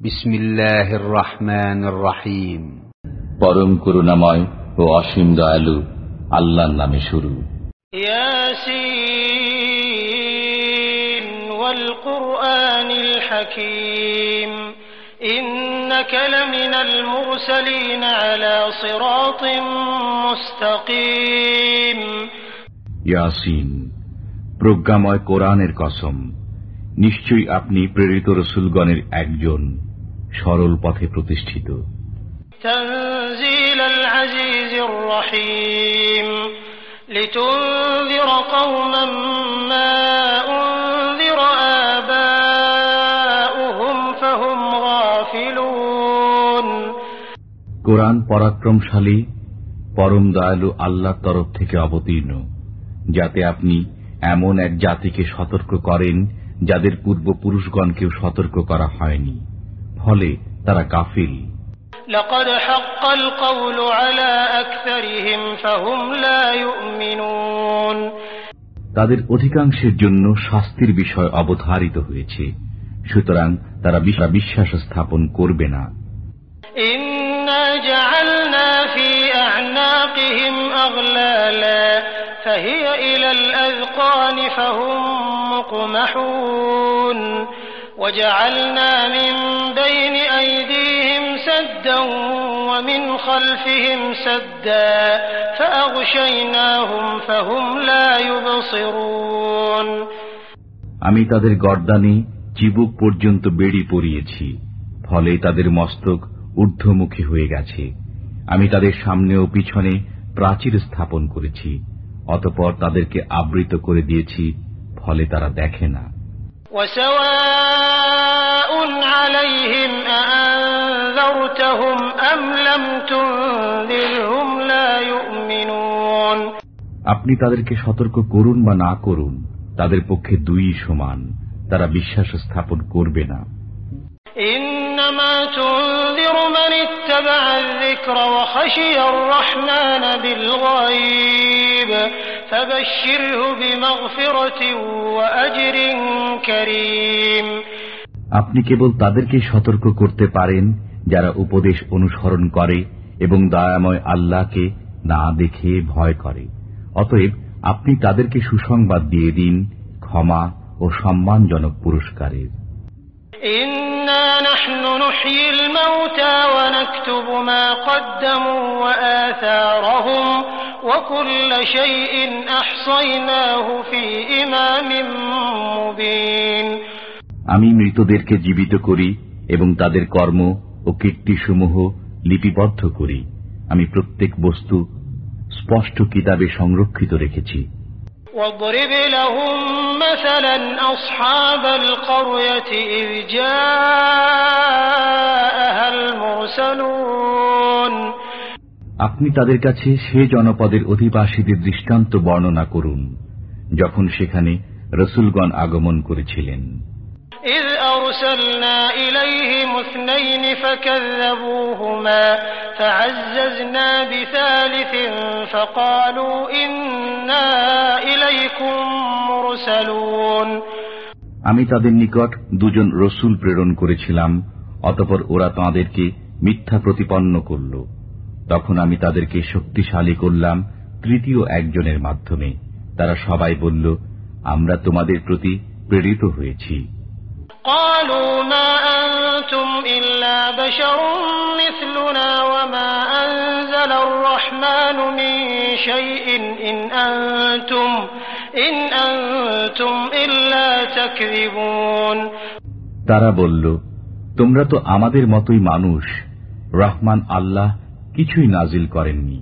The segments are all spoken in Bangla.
بسم الله الرحمن الرحيم পরম করুণাময় ও অসীম দয়ালু আল্লাহর নামে শুরু ياسين والقرآن الحكيم إنك لمن المرسلين على صراط مستقيم ইয়াসিন প্রজ্ঞাময় কোরআনের কসম নিশ্চয়ই আপনি প্রেরিত রসুলগণের একজন সরল পথে প্রতিষ্ঠিত تنزيل العزيز الرحيم لتنذر قوما ما أنذر آباؤهم فهم غافلون কোরআন পরাক্রমশালী পরম দয়ালু আল্লাহর তরফ থেকে অবতীর্ণ যাতে আপনি এমন এক জাতিকে সতর্ক করেন যাদের পূর্বপুরুষগণকেও সতর্ক করা হয়নি ফলে তারা গাফিল لقد حق القول على أكثرهم فهم لا يؤمنون তাদের অধিকাংশের জন্য শাস্তির বিষয় অবধারিত হয়েছে সুতরাং তারা বিশ- বিশ্বাস স্থাপন করবে না إنا جعلنا في أعناقهم أغلالا فهي إلى الأذقان فهم مقمحون وجعلنا من بين أيديهم سدا ومن خلفهم سدا فأغشيناهم فهم لا يبصرون আমি তাদের গর্দানে চিবুক পর্যন্ত বেড়ি পরিয়েছি ফলে তাদের মস্তক ঊর্ধ্বমুখী হয়ে গেছে আমি তাদের সামনে ও পিছনে প্রাচীর স্থাপন করেছি অতপর তাদেরকে আবৃত করে দিয়েছি ফলে তারা দেখে না وسواء عليهم أأنذرتهم أم لم تنذرهم لا يؤمنون আপনি তাদেরকে সতর্ক করুন বা না করুন তাদের পক্ষে দুই সমান তারা বিশ্বাস স্থাপন করবে না إنما আপনি কেবল তাদেরকে সতর্ক করতে পারেন যারা উপদেশ অনুসরণ করে এবং দয়াময় আল্লাহকে না দেখে ভয় করে। অতএব আপনি তাদেরকে সুসংবাদ দিয়ে দিন, ক্ষমা ও সম্মানজনক পুরস্কারের। আমি মৃতদেরকে জীবিত করি এবং তাদের কর্ম ও কীর্তিসমূহ লিপিবদ্ধ করি। আমি প্রত্যেক বস্তু স্পষ্ট কিতাবে সংরক্ষিত রেখেছি। واضرب لهم مثلا أصحاب القرية إذ جاءها المرسلون. আপনি তাদের কাছে সে জনপদের অধিবাসীদের দৃষ্টান্ত বর্ণনা করুন যখন সেখানে রসুলগণ আগমন করেছিলেন। إذ اثنين فكذبوهما فعززنا بثالث فقالوا إنا إليكم مرسلون আমি তাদের নিকট দুজন রসুল প্রেরণ করেছিলাম অতপর ওরা তাঁদেরকে মিথ্যা প্রতিপন্ন করল তখন আমি তাদেরকে শক্তিশালী করলাম তৃতীয় একজনের মাধ্যমে তারা সবাই বলল আমরা তোমাদের প্রতি প্রেরিত হয়েছি قالوا ما أنتم إلا بشر مثلنا وما أنزل الرحمن من شيء إن أنتم إن أنتم إلا تكذبون তারা বলল তোমরা তো আমাদের মতোই মানুষ রহমান আল্লাহ কিছুই নাজিল করেননি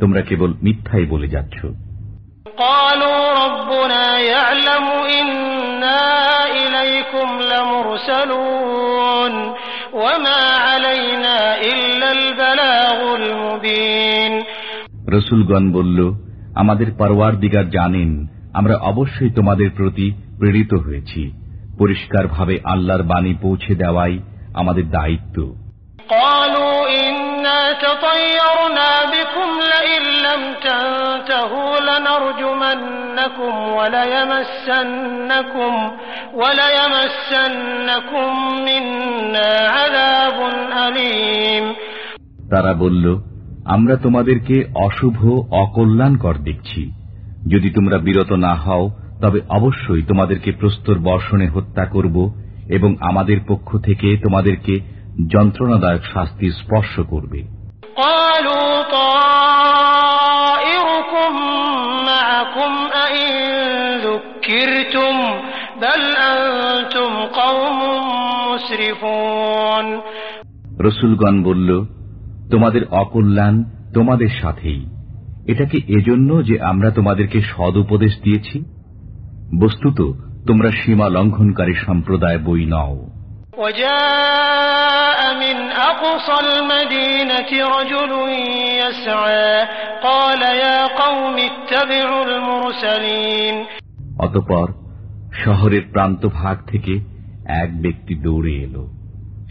তোমরা কেবল মিথ্যাই বলে যাচ্ছ قالوا ربنا يعلم إنا إليكم لمرسلون وما علينا إلا البلاغ المبين রসুলগণ বলল আমাদের পরওয়ার দিগার জানেন আমরা অবশ্যই তোমাদের প্রতি প্রেরিত হয়েছি পরিষ্কারভাবে আল্লাহর বাণী পৌঁছে দেওয়াই আমাদের দায়িত্ব قالوا إنا تطيرنا بكم لئن لم تنتهوا لنرجمنكم وليمسنكم وليمسنكم منا عذاب তারা বলল আমরা তোমাদেরকে অশুভ অকল্যাণকর দেখছি যদি তোমরা বিরত না হও তবে অবশ্যই তোমাদেরকে প্রস্তর বর্ষণে হত্যা করব এবং আমাদের পক্ষ থেকে তোমাদেরকে যন্ত্রণাদায়ক শাস্তি স্পর্শ করবে। রসুলগণ বলল তোমাদের অকল্যাণ তোমাদের সাথেই। এটা কি এজন্য যে আমরা তোমাদেরকে সদুপদেশ দিয়েছি? বস্তুত তোমরা সীমা লঙ্ঘনকারী সম্প্রদায় বই নাও। وجاء من أقصى المدينة رجل يسعى قال يا قوم اتبعوا المرسلين অতপর শহরের প্রান্তভাগ থেকে এক ব্যক্তি দৌড়ে এলো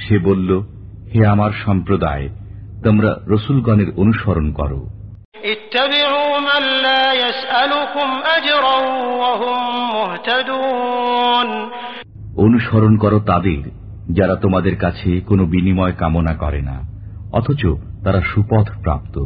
সে বলল হে আমার সম্প্রদায় তোমরা রসুলগণের অনুসরণ করো اتبعوا من لا يسألكم أجرا وهم مهتدون অনুসরণ করো তাদের যারা তোমাদের কাছে কোনো বিনিময় কামনা করে না অথচ তারা সুপথ প্রাপ্ত।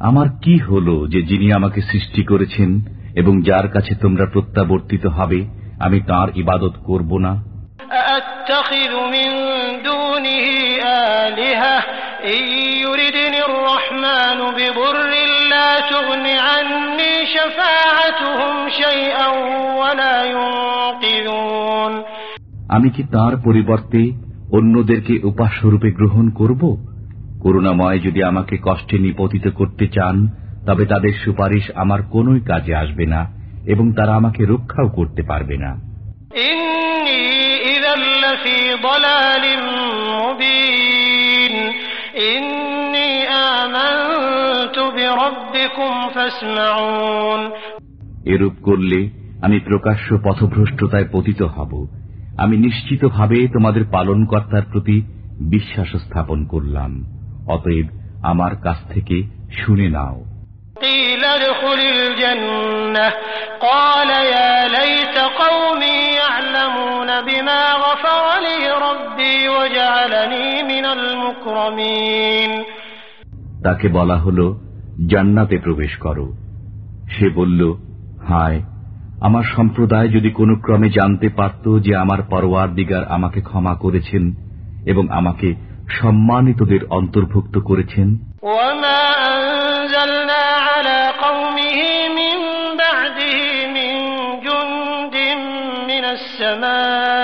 আমার কি হল যে যিনি আমাকে সৃষ্টি করেছেন এবং যার কাছে তোমরা প্রত্যাবর্তিত হবে আমি তার ইবাদত করব না? আলিহা ইউরিদিনির রহমান لا تغن عني شفاعتهم شيئا ولا ينقذون আমি কি তার পরিবর্তে অন্যদেরকে উপাস্যরূপে গ্রহণ করব করুণাময় যদি আমাকে কষ্টে নিপতিত করতে চান তবে তাদের সুপারিশ আমার কোনোই কাজে আসবে না এবং তারা আমাকে রক্ষাও করতে পারবে না إني إذا এরূপ করলে আমি প্রকাশ্য পথভ্রষ্টতায় পতিত হব আমি নিশ্চিতভাবে তোমাদের পালনকর্তার প্রতি বিশ্বাস স্থাপন করলাম অতএব আমার কাছ থেকে শুনে নাও قيل ادخل الجنة قال يا ليت قومي يعلمون بما غفر لي ربي وجعلني من المكرمين তাকে বলা হল জান্নাতে প্রবেশ করো সে বলল হায় আমার সম্প্রদায় যদি কোনো ক্রমে জানতে পারত যে আমার পরওয়ার দিগার আমাকে ক্ষমা করেছেন এবং আমাকে সম্মানিতদের অন্তর্ভুক্ত করেছেন وما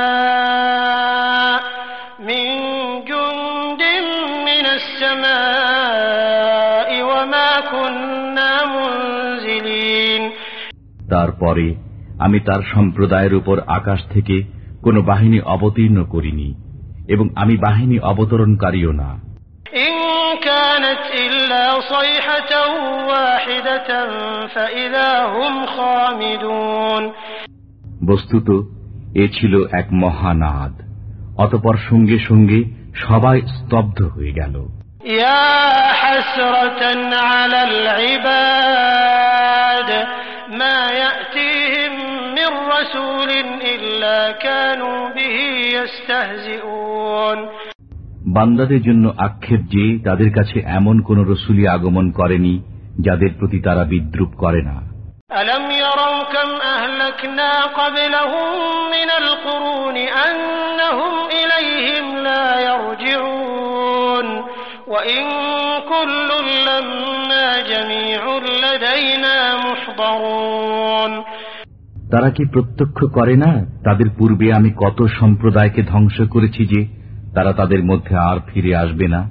তারপরে আমি তার সম্প্রদায়ের উপর আকাশ থেকে কোনো বাহিনী অবতীর্ণ করিনি এবং আমি বাহিনী অবতরণকারীও না إن كانت إلا صيحة واحدة فإذا هم خامدون বস্তুত এ ছিল এক মহানাদ অতপর সঙ্গে সঙ্গে সবাই স্তব্ধ হয়ে গেল يا حسرة على العباد ما বান্দাদের জন্য আক্ষেপ যে তাদের কাছে এমন কোন রসুলি আগমন করেনি যাদের প্রতি তারা বিদ্রুপ করে না ألم يروا كم أهلكنا قبلهم من القرون أنهم إليهم لا يرجعون وإن كل لما جميع لدينا محضرون তারা কি প্রত্যক্ষ করে না তাদের পূর্বে আমি কত সম্প্রদায়কে ধ্বংস করেছি যে তারা তাদের মধ্যে আর ফিরে আসবে না?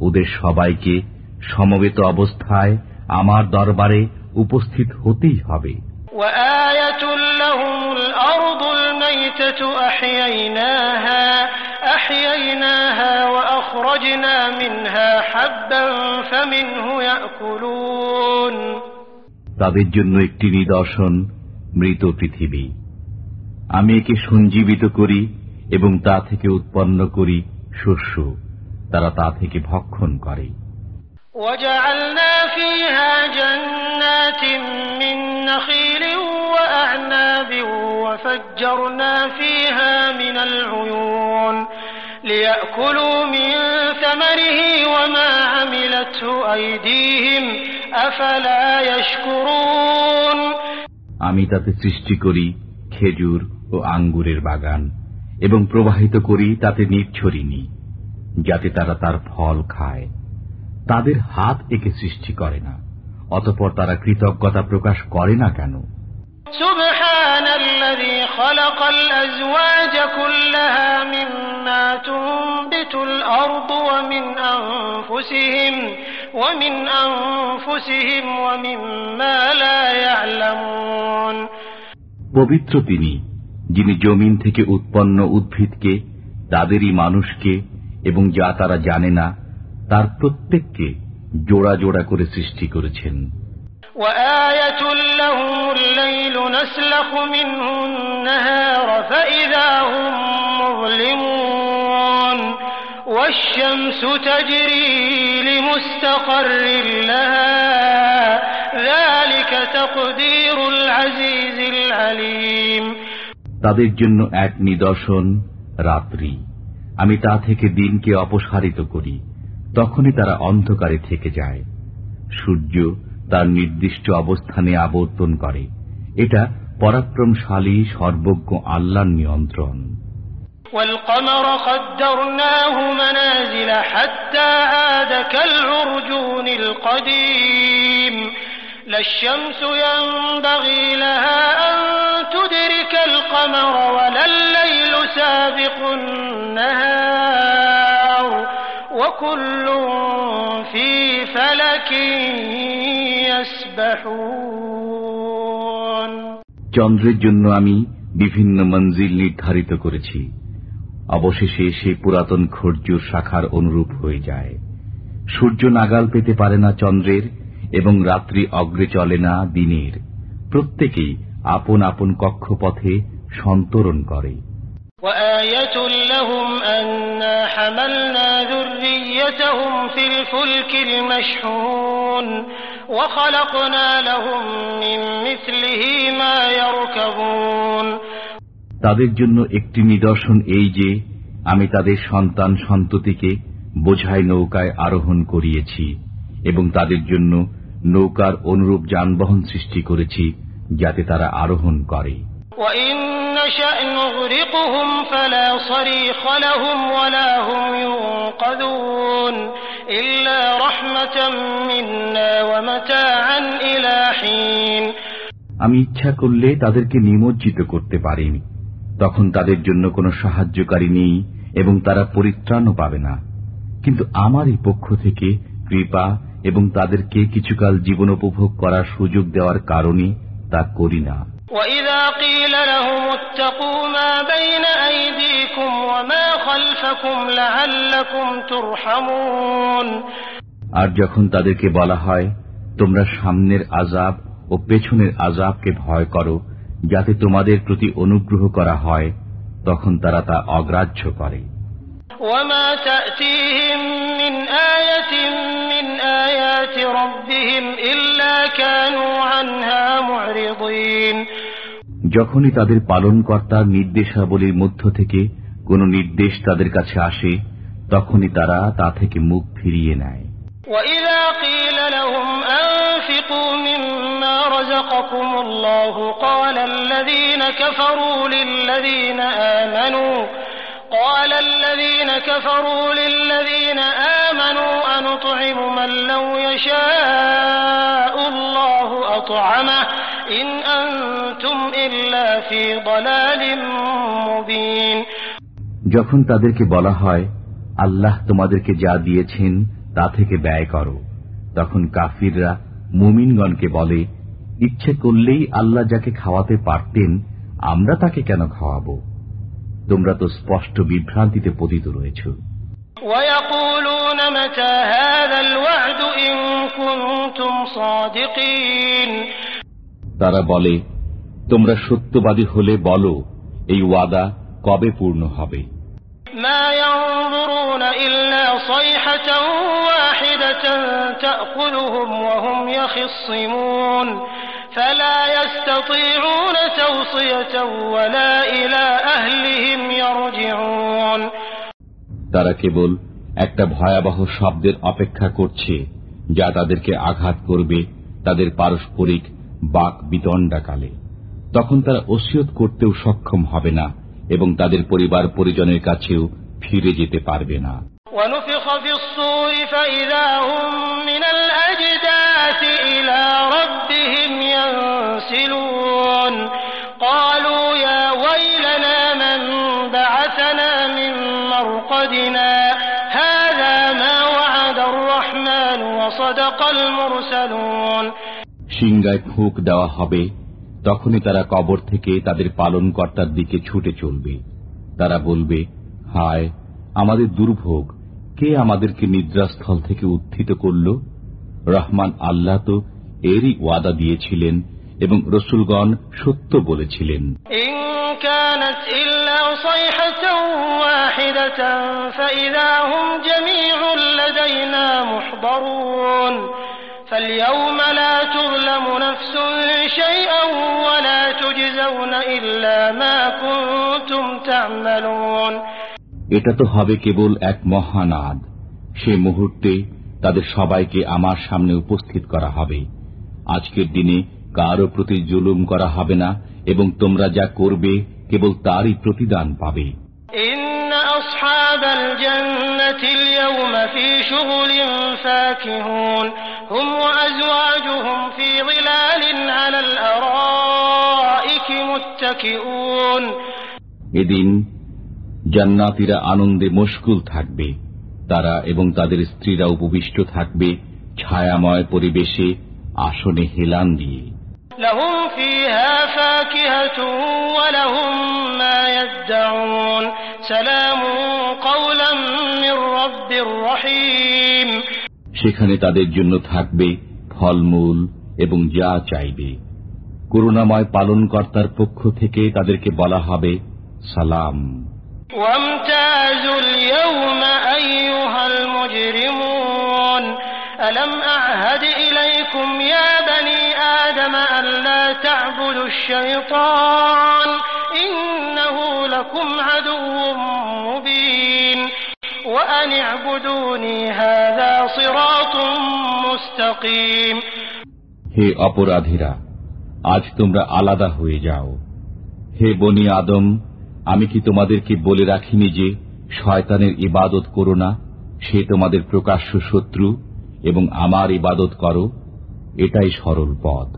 ওদের সবাইকে সমবেত অবস্থায় আমার দরবারে উপস্থিত হতেই হবে। তাদের জন্য একটি নিদর্শন মৃত পৃথিবী আমি একে সঞ্জীবিত করি এবং তা থেকে উৎপন্ন করি শস্য তারা তা থেকে ভক্ষণ করে وجعلنا فيها جنات من نخيل وأعناب وفجرنا فيها من العيون ليأكلوا من ثمره وما عملته أيديهم أفلا يشكرون আমি তাতে সৃষ্টি করি খেজুর ও আঙ্গুরের বাগান এবং প্রবাহিত করি তাতে নির্ছরিনি যাতে তারা তার ফল খায়। তাদের হাত একে সৃষ্টি করে না, অতপর তারা কৃতজ্ঞতা প্রকাশ করে না কেন? سبحان الذي خلق الأزواج كلها مما تنبت الأرض ومن أنفسهم ومن أنفسهم ومما لا يعلمون পবিত্র তিনি যিনি জমিন থেকে উৎপন্ন উদ্ভিদকে তাদেরই মানুষকে এবং যা তারা জানে না তার প্রত্যেককে জোড়া জোড়া করে সৃষ্টি করেছেন وآية لهم الليل نسلخ منه النهار فإذا هم مظلمون والشمس تجري لمستقر لها ذلك تقدير العزيز العليم তাদের জন্য এক নিদর্শন রাত্রি আমি তা থেকে দিনকে অপসারিত করি তখনই তারা অন্ধকারে থেকে যায় সূর্য তার নির্দিষ্ট অবস্থানে আবর্তন করে এটা পরাক্রমশালী সর্বজ্ঞ আল্লাহর নিয়ন্ত্রণ والقمر قدرناه منازل حتى عاد كالعرجون القديم لا الشمس ينبغي لها أن تدرك القمر ولا الليل سابق النهار وكل في فلك يسبحون চন্দ্রের জন্য আমি বিভিন্ন মঞ্জিল নির্ধারিত করেছি অবশেষে সে পুরাতন খর্জুর শাখার অনুরূপ হয়ে যায় সূর্য নাগাল পেতে পারে না চন্দ্রের এবং রাত্রি অগ্রে চলে না দিনের প্রত্যেকেই আপন আপন কক্ষপথে সন্তরণ করে وآية لهم أنا حملنا ذريتهم في الفلك المشحون তাদের জন্য একটি নিদর্শন এই যে আমি তাদের সন্তান সন্ততিকে বোঝাই নৌকায় আরোহণ করিয়েছি এবং তাদের জন্য নৌকার অনুরূপ যানবাহন সৃষ্টি করেছি যাতে তারা আরোহণ করে। ফলা আমি ইচ্ছা করলে তাদেরকে নিমজ্জিত করতে পারিনি। তখন তাদের জন্য কোনো সাহায্যকারী নেই এবং তারা পরিত্রাণও পাবে না। কিন্তু আমারই পক্ষ থেকে কৃপা এবং তাদেরকে কিছুকাল জীবন উপভোগ করার সুযোগ দেওয়ার কারণে তা করি না। وإذا قيل لهم اتقوا ما بين أيديكم وما خلفكم لعلكم ترحمون আর যখন তাদেরকে বলা হয় তোমরা সামনের আজাব ও পেছনের আজাবকে ভয় করো যাতে তোমাদের প্রতি অনুগ্রহ করা হয় তখন তারা তা অগ্রাহ্য করে وما تأتيهم من آية من آيات ربهم إلا كانوا عنها معرضين যখনই তাদের পালনকর্তার নির্দেশাবলীর মধ্য থেকে কোনো নির্দেশ তাদের কাছে আসে তখনই তারা তা থেকে মুখ ফিরিয়ে নেয় وإذا قيل لهم أنفقوا مما رزقكم الله قال الذين كفروا للذين آمنوا قال الذين كفروا للذين آمنوا أنطعم من لو يشاء الله أطعمه إن أنتم إلا في ضلال مبين যখন তাদেরকে বলা হয় আল্লাহ তোমাদেরকে যা দিয়েছেন তা থেকে ব্যয় করো তখন কাফিররা মুমিনগণকে বলে ইচ্ছে করলেই আল্লাহ যাকে খাওয়াতে পারতেন আমরা তাকে কেন খাওয়াবো তোমরা তো স্পষ্ট বিভ্রান্তিতে পতিত রয়েছ ويقولون متى هذا الوعد إن كنتم صادقين তারা বলে তোমরা সত্যবাদী হলে বলো এই ওয়াদা কবে পূর্ণ হবে? তারা কেবল একটা ভয়াবহ শব্দের অপেক্ষা করছে যা তাদেরকে আঘাত করবে তাদের পারস্পরিক বাক বিতণ্ডাকালে তখন তারা ওসিয়ত করতেও সক্ষম হবে না এবং তাদের পরিবার পরিজনের কাছেও ফিরে যেতে পারবে না ونفخ في الصور فإذا هم من الأجداث إلى ربهم ينسلون قالوا يا ويلنا من بعثنا من مرقدنا هذا ما وعد الرحمن وصدق المرسلون সিংগায় ফুঁক দেওয়া হবে তখনই তারা কবর থেকে তাদের পালন কর্তার দিকে ছুটে চলবে তারা বলবে হায় আমাদের দুর্ভোগ কে আমাদেরকে নিদ্রাস্থল থেকে উত্থিত করল রহমান আল্লাহ তো এরই ওয়াদা দিয়েছিলেন এবং রসুলগণ সত্য বলেছিলেন إن كانت إلا صيحة واحدة فإذا هم جميع لدينا محضرون فاليوم لا تظلم نفس شيئا ولا تجزون إلا ما كنتم تعملون এটা তো হবে কেবল এক মহানাদ সে মুহূর্তে তাদের সবাইকে আমার সামনে উপস্থিত করা হবে আজকের দিনে কারও প্রতি জুলুম করা হবে না এবং তোমরা যা করবে কেবল তারই প্রতিদান পাবে إن أصحاب الجنة اليوم في شغل فاكهون هم وأزواجهم في ظلال على الأرائك متكئون এদিন জান্নাতীরা আনন্দে মশগুল থাকবে তারা এবং তাদের স্ত্রীরা উপবিষ্ট থাকবে ছায়াময় পরিবেশে আসনে হেলান দিয়ে لهم فيها فاكهة ولهم ما يدعون سلام قولا من رب رحيم সেখানে তাদের জন্য থাকবে ফলমূল এবং যা চাইবে করুণাময় পালনকর্তার পক্ষ থেকে তাদেরকে বলা হবে সালাম وامتازوا اليوم أيها المجرمون ألم أعهد إليكم يا بني آدم ألا تعبدوا الشيطان إنه لكم عدو مبين وأن اعبدوني هذا صراط مستقيم হে অপরাধীরা আজ তোমরা আলাদা হয়ে যাও হে বনি আদম আমি কি তোমাদেরকে বলে রাখিনি যে শয়তানের ইবাদত করো না সে তোমাদের প্রকাশ্য শত্রু এবং আমার ইবাদত করো এটাই সরল পথ।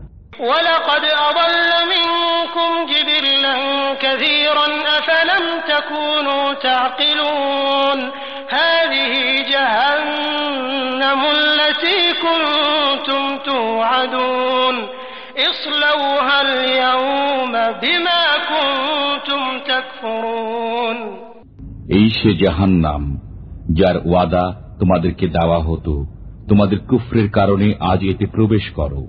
এই সে জাহান নাম যার ওয়াদা তোমাদেরকে দেওয়া হতো তোমাদের কুফরের কারণে আজ এতে প্রবেশ করো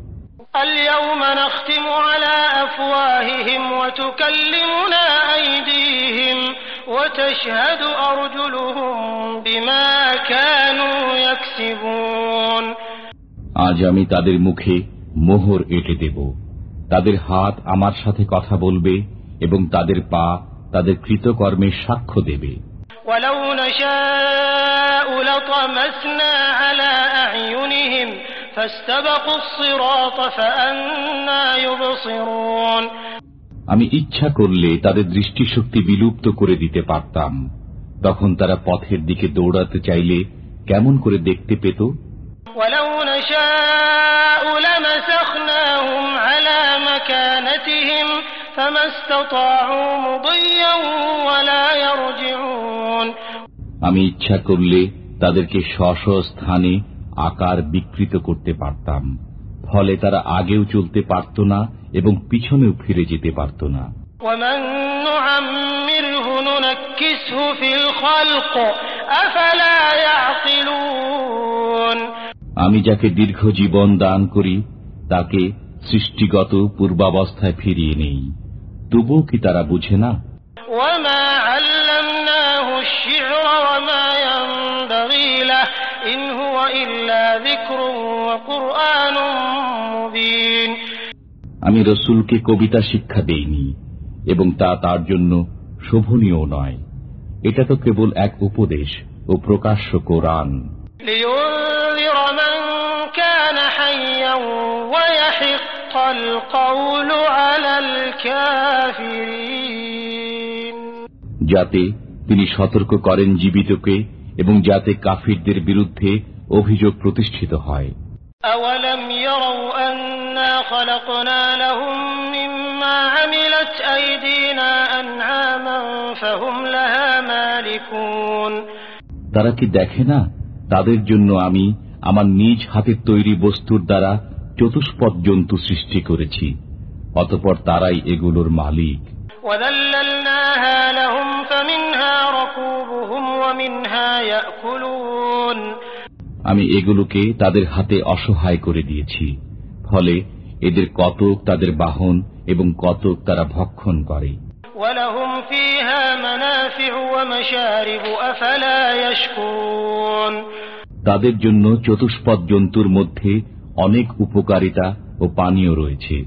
اليوم نختم على أفواههم وتكلمنا أيديهم وتشهد أرجلهم بما كانوا يكسبون আজ আমি তাদের মুখে মোহর এঁটে দেব তাদের হাত আমার সাথে কথা বলবে এবং তাদের পা তাদের কৃতকর্মের সাক্ষ্য দেবে ولو نشاء لطمسنا على أعينهم فاستبقوا الصراط فأنا يبصرون আমি ইচ্ছা করলে তাদের দৃষ্টিশক্তি বিলুপ্ত করে দিতে পারতাম তখন তারা পথের দিকে দৌড়াতে চাইলে কেমন করে দেখতে পেত ولو نشاء لمسخناهم على مكانتهم فما استطاعوا مضيا ولا يرجعون আমি ইচ্ছা করলে তাদেরকে স্ব স্থানে আকার বিকৃত করতে পারতাম। ফলে তারা আগেও চলতে পারত না এবং পিছনেও ফিরে যেতে পারত না। আমি যাকে দীর্ঘ জীবন দান করি তাকে সৃষ্টিগত পূর্বাবস্থায় ফিরিয়ে নেই। তবুও কি তারা বুঝে না? আমি রসুলকে কবিতা শিক্ষা দেইনি এবং তা তার জন্য শোভনীয় নয়। এটা তো কেবল এক উপদেশ ও প্রকাশ্য কোরআন। যাতে তিনি সতর্ক করেন জীবিতকে এবং যাতে কাফিরদের বিরুদ্ধে অভিযোগ প্রতিষ্ঠিত হয় أولم يروا أنا خلقنا لهم مما عملت أيدينا أنعاما فهم لها مالكون তারা কি দেখে না তাদের জন্য আমি আমার নিজ হাতের তৈরি বস্তুর দ্বারা চতুষ্পদ জন্তু সৃষ্টি করেছি অতপর তারাই এগুলোর মালিক وذللناها لهم فمنها ركوبهم ومنها يأكلون আমি এগুলোকে তাদের হাতে অসহায় করে দিয়েছি ফলে এদের কতক তাদের বাহন এবং কতক তারা ভক্ষণ করে। তাদের জন্য চতুষ্পদ জন্তুর মধ্যে অনেক উপকারিতা ও পানীয় রয়েছে।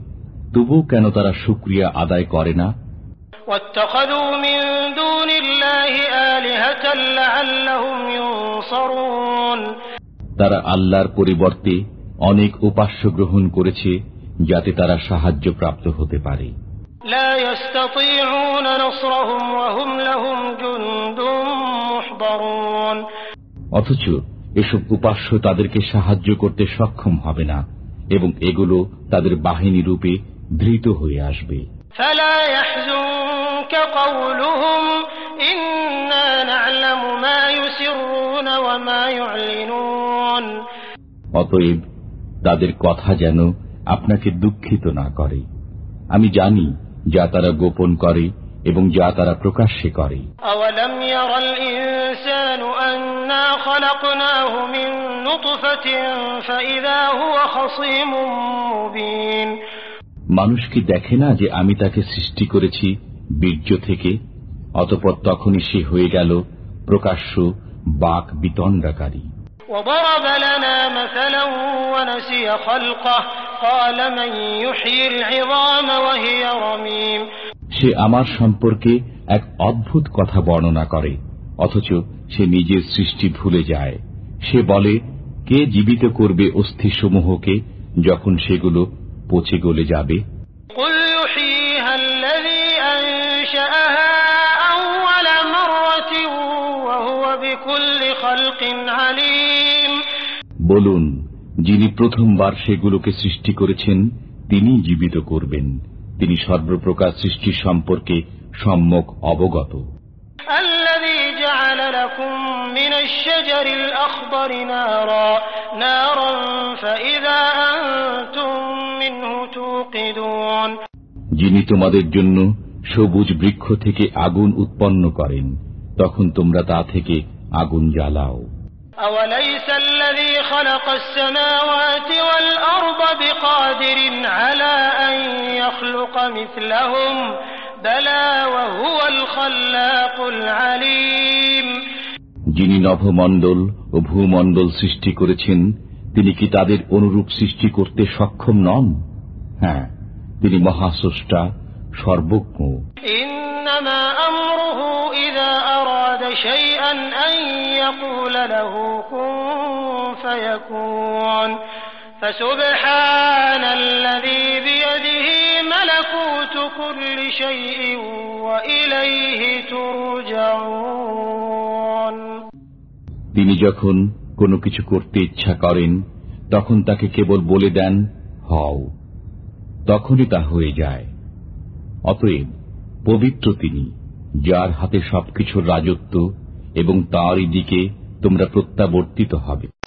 তবু কেন তারা সুক্রিয়া আদায় করে না? তারা তারা আল্লাহর পরিবর্তে অনেক উপাস্য গ্রহণ করেছে যাতে তারা সাহায্য প্রাপ্ত হতে পারে لا يستطيعون نصرهم وهم لهم جند محضرون অথচ এসব উপাস্য তাদেরকে সাহায্য করতে সক্ষম হবে না এবং এগুলো তাদের বাহিনী রূপে ধৃত হয়ে আসবে فلا يحزنك قولهم إنا نعلم ما يسرون وما يعلنون অতএব তাদের কথা যেন আপনাকে দুঃখিত না করে। আমি জানি যা তারা গোপন করে এবং যা তারা প্রকাশ্যে করে। মানুষ কি দেখে না যে আমি তাকে সৃষ্টি করেছি বীর্য থেকে অতপর তখনই সে হয়ে গেল প্রকাশ্য বাক বিতণ্ডাকারী وضرب لنا مثلا ونسي خلقه قال من يحيي العظام وهي رميم সে আমার সম্পর্কে এক অদ্ভুত কথা বর্ণনা করে অথচ সে নিজের সৃষ্টি ভুলে যায় সে বলে কে জীবিত করবে অস্থিসমূহকে যখন সেগুলো পচে গলে যাবে বলুন যিনি প্রথমবার সেগুলোকে সৃষ্টি করেছেন তিনি জীবিত করবেন। তিনি সর্বপ্রকার সৃষ্টি সম্পর্কে সম্যক অবগত। যিনি তোমাদের জন্য সবুজ বৃক্ষ থেকে আগুন উৎপন্ন করেন তখন তোমরা তা থেকে আগুন জ্বালাও أوليس الذي خلق السماوات والأرض بقادر على أن يخلق مثلهم بلى وهو الخلاق العليم যিনি নভমণ্ডল ও ভূমণ্ডল সৃষ্টি করেছেন তিনি কি তাদের অনুরূপ সৃষ্টি করতে সক্ষম নন হ্যাঁ তিনি মহাস্রষ্টা সর্বজ্ঞ شيئا أن يقول له كن فيكون فسبحان الذي بيده ملكوت كل شيء وإليه ترجعون তিনি যখন কোনো কিছু করতে ইচ্ছা করেন তখন তাকে কেবল বলে দেন হও তখনই তা হয়ে যায় অতএব পবিত্র তিনি যার হাতে সবকিছুর রাজত্ব এবং তাঁরই দিকে তোমরা প্রত্যাবর্তিত হবে।